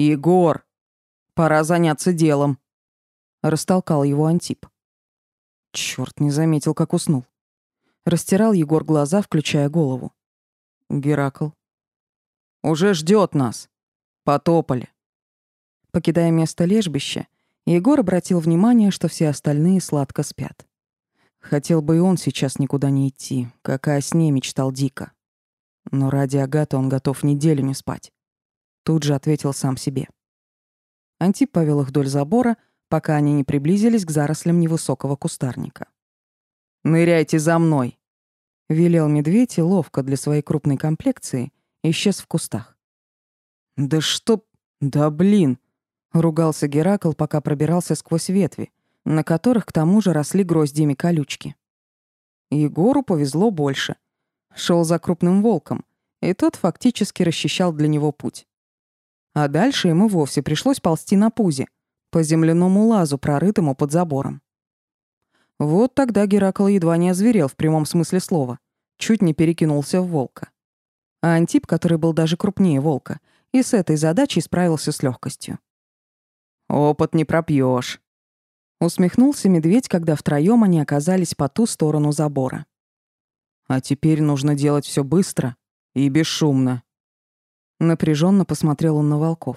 «Егор, пора заняться делом», — растолкал его Антип. Чёрт, не заметил, как уснул. Растирал Егор глаза, включая голову. Геракл. «Уже ждет нас. Потопали». Покидая место лежбища, Егор обратил внимание, что все остальные сладко спят. Хотел бы и он сейчас никуда не идти, как о сне мечтал дико. Но ради Агаты он готов неделю не спать. Тут же ответил сам себе. Антип повел их вдоль забора, пока они не приблизились к зарослям невысокого кустарника. «Ныряйте за мной!» — велел медведь и ловко для своей крупной комплекции исчез в кустах. «Да что... Да блин!» — ругался Геракл, пока пробирался сквозь ветви, на которых к тому же росли гроздьями колючки. Егору повезло больше. Шел за крупным волком, и тот фактически расчищал для него путь. А дальше ему вовсе пришлось ползти на пузе, по земляному лазу, прорытому под забором. Вот тогда Геракл едва не озверел в прямом смысле слова, чуть не перекинулся в волка. А Антип, который был даже крупнее волка, и с этой задачей справился с легкостью. «Опыт не пропьешь, усмехнулся медведь, когда втроем они оказались по ту сторону забора. «А теперь нужно делать все быстро и бесшумно». Напряженно посмотрел он на волков.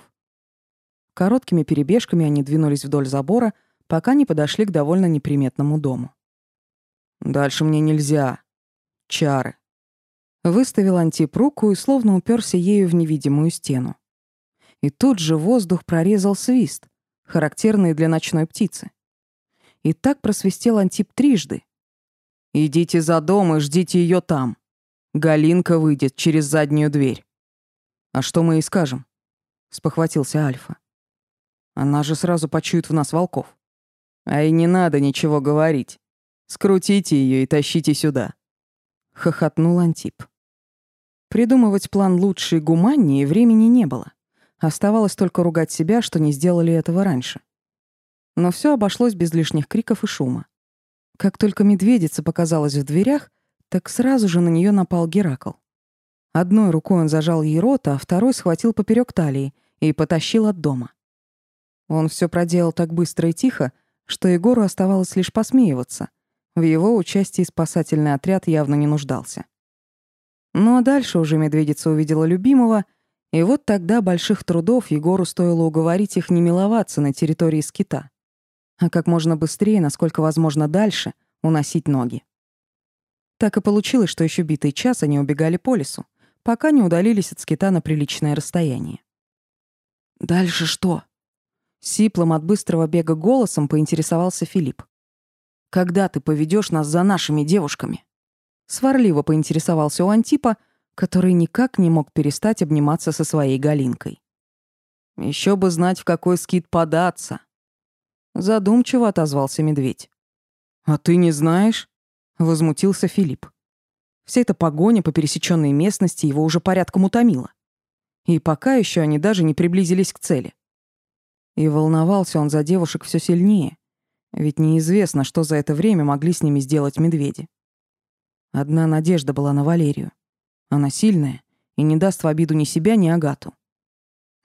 Короткими перебежками они двинулись вдоль забора, пока не подошли к довольно неприметному дому. «Дальше мне нельзя. Чары». Выставил Антип руку и словно уперся ею в невидимую стену. И тут же воздух прорезал свист, характерный для ночной птицы. И так просвистел Антип трижды. «Идите за дом и ждите ее там. Галинка выйдет через заднюю дверь». «А что мы ей скажем?» — спохватился Альфа. «Она же сразу почует в нас волков». «А и не надо ничего говорить. Скрутите ее и тащите сюда», — хохотнул Антип. Придумывать план лучше и гуманнее времени не было. Оставалось только ругать себя, что не сделали этого раньше. Но все обошлось без лишних криков и шума. Как только медведица показалась в дверях, так сразу же на нее напал Геракл. Одной рукой он зажал ей рот, а второй схватил поперек талии и потащил от дома. Он все проделал так быстро и тихо, что Егору оставалось лишь посмеиваться. В его участии спасательный отряд явно не нуждался. Ну а дальше уже медведица увидела любимого, и вот тогда больших трудов Егору стоило уговорить их не миловаться на территории скита, а как можно быстрее, насколько возможно дальше, уносить ноги. Так и получилось, что еще битый час они убегали по лесу, пока не удалились от скита на приличное расстояние. «Дальше что?» Сиплым от быстрого бега голосом поинтересовался Филипп. «Когда ты поведешь нас за нашими девушками?» Сварливо поинтересовался у Антипа, который никак не мог перестать обниматься со своей Галинкой. Еще бы знать, в какой скит податься. Задумчиво отозвался медведь. «А ты не знаешь?» — возмутился Филипп. Вся эта погоня по пересеченной местности его уже порядком утомила. И пока еще они даже не приблизились к цели. И волновался он за девушек все сильнее, ведь неизвестно, что за это время могли с ними сделать медведи. Одна надежда была на Валерию. Она сильная и не даст в обиду ни себя, ни Агату.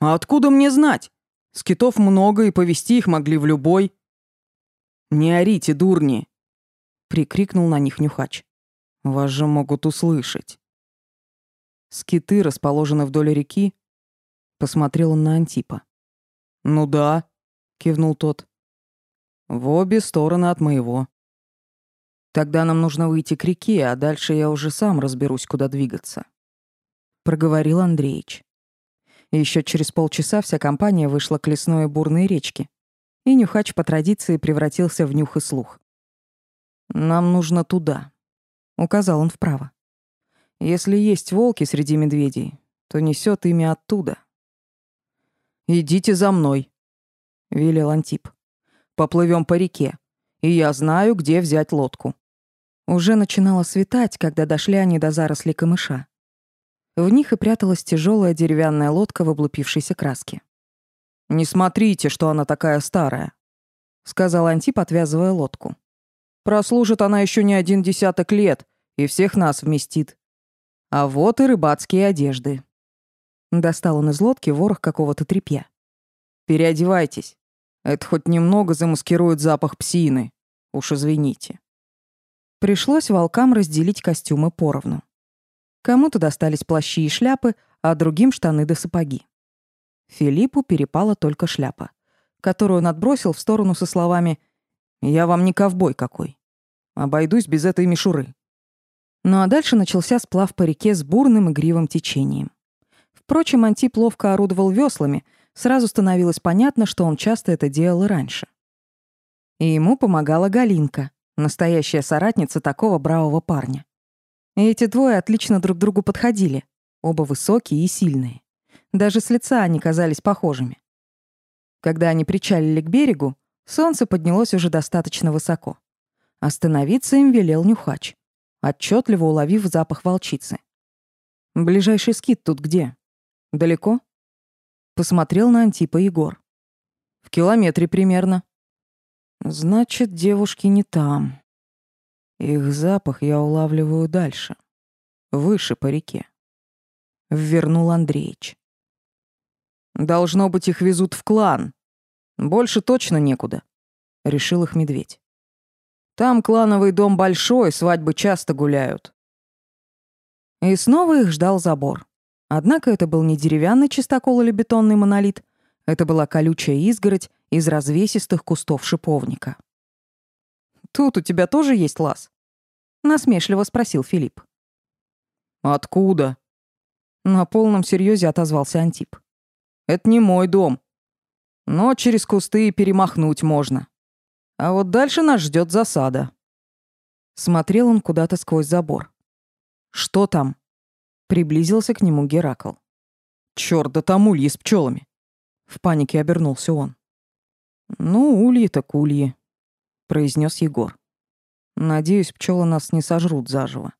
«А откуда мне знать? Скитов много, и повести их могли в любой». «Не орите, дурни!» — прикрикнул на них Нюхач. Вас же могут услышать. Скиты расположены вдоль реки. Посмотрел он на Антипа. Ну да, кивнул тот. В обе стороны от моего. Тогда нам нужно выйти к реке, а дальше я уже сам разберусь, куда двигаться. Проговорил Андреич. Еще через полчаса вся компания вышла к лесной бурной речке, и Нюхач по традиции превратился в нюх и слух. «Нам нужно туда», Указал он вправо. Если есть волки среди медведей, то несет ими оттуда. «Идите за мной», — велел Антип. «Поплывем по реке, и я знаю, где взять лодку». Уже начинало светать, когда дошли они до зарослей камыша. В них и пряталась тяжелая деревянная лодка в облупившейся краске. «Не смотрите, что она такая старая», — сказал Антип, отвязывая лодку. Прослужит она еще не один десяток лет и всех нас вместит. А вот и рыбацкие одежды. Достал он из лодки ворох какого-то тряпья. Переодевайтесь. Это хоть немного замаскирует запах псины. Уж извините. Пришлось волкам разделить костюмы поровну. Кому-то достались плащи и шляпы, а другим штаны да сапоги. Филиппу перепала только шляпа, которую он отбросил в сторону со словами «Я вам не ковбой какой. Обойдусь без этой мишуры». Ну а дальше начался сплав по реке с бурным игривым течением. Впрочем, Антип ловко орудовал веслами, сразу становилось понятно, что он часто это делал и раньше. И ему помогала Галинка, настоящая соратница такого бравого парня. И эти двое отлично друг другу подходили, оба высокие и сильные. Даже с лица они казались похожими. Когда они причалили к берегу, солнце поднялось уже достаточно высоко. Остановиться им велел Нюхач, отчетливо уловив запах волчицы. «Ближайший скит тут где? Далеко?» Посмотрел на Антипа Егор. «В километре примерно». «Значит, девушки не там. Их запах я улавливаю дальше, выше по реке», — ввернул Андреич. Должно быть, их везут в клан. Больше точно некуда, решил их медведь. Там клановый дом большой, свадьбы часто гуляют. И снова их ждал забор. Однако это был не деревянный чистокол или бетонный монолит, это была колючая изгородь из развесистых кустов шиповника. «Тут у тебя тоже есть лаз?» — насмешливо спросил Филипп. «Откуда?» На полном серьезе отозвался Антип. Это не мой дом. Но через кусты перемахнуть можно. А вот дальше нас ждет засада. Смотрел он куда-то сквозь забор. Что там? Приблизился к нему Геракл. Чёрт, да там ульи с пчелами. В панике обернулся он. Ну, ульи так ульи, произнес Егор. Надеюсь, пчелы нас не сожрут заживо.